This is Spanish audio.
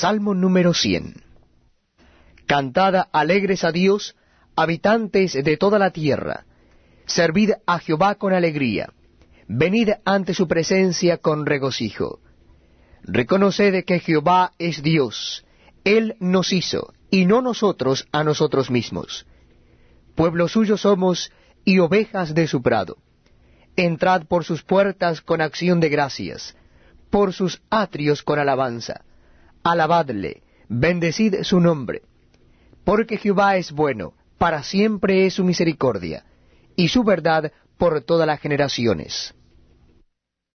Salmo número 100. Cantad alegres a Dios, habitantes de toda la tierra. Servid a Jehová con alegría. Venid ante su presencia con regocijo. Reconoced que Jehová es Dios. Él nos hizo, y no nosotros a nosotros mismos. Pueblo suyo somos y ovejas de su prado. Entrad por sus puertas con acción de gracias, por sus atrios con alabanza. Alabadle, bendecid su nombre. Porque Jehová es bueno, para siempre es su misericordia, y su verdad por todas las generaciones.